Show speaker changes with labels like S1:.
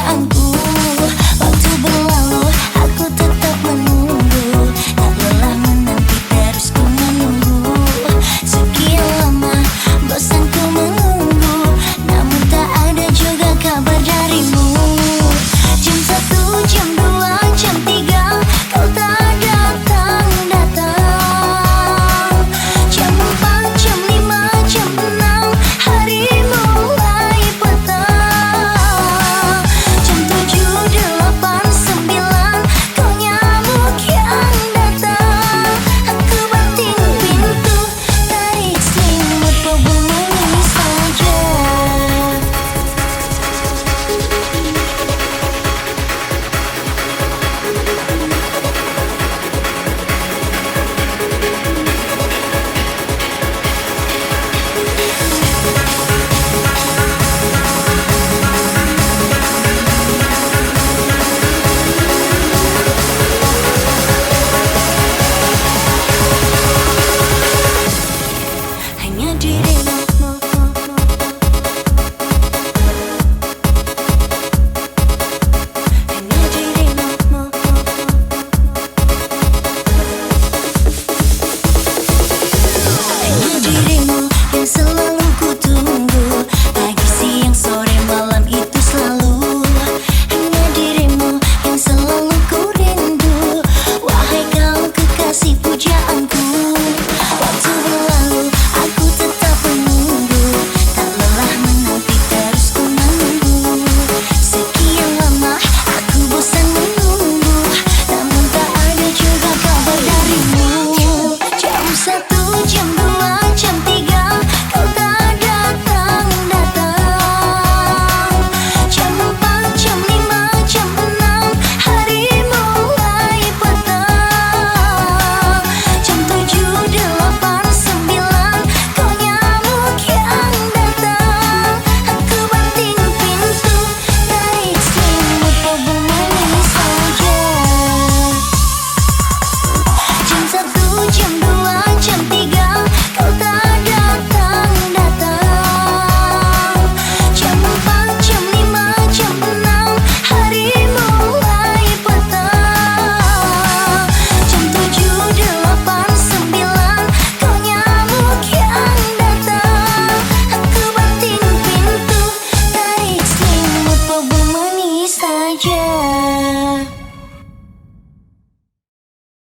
S1: perasaanku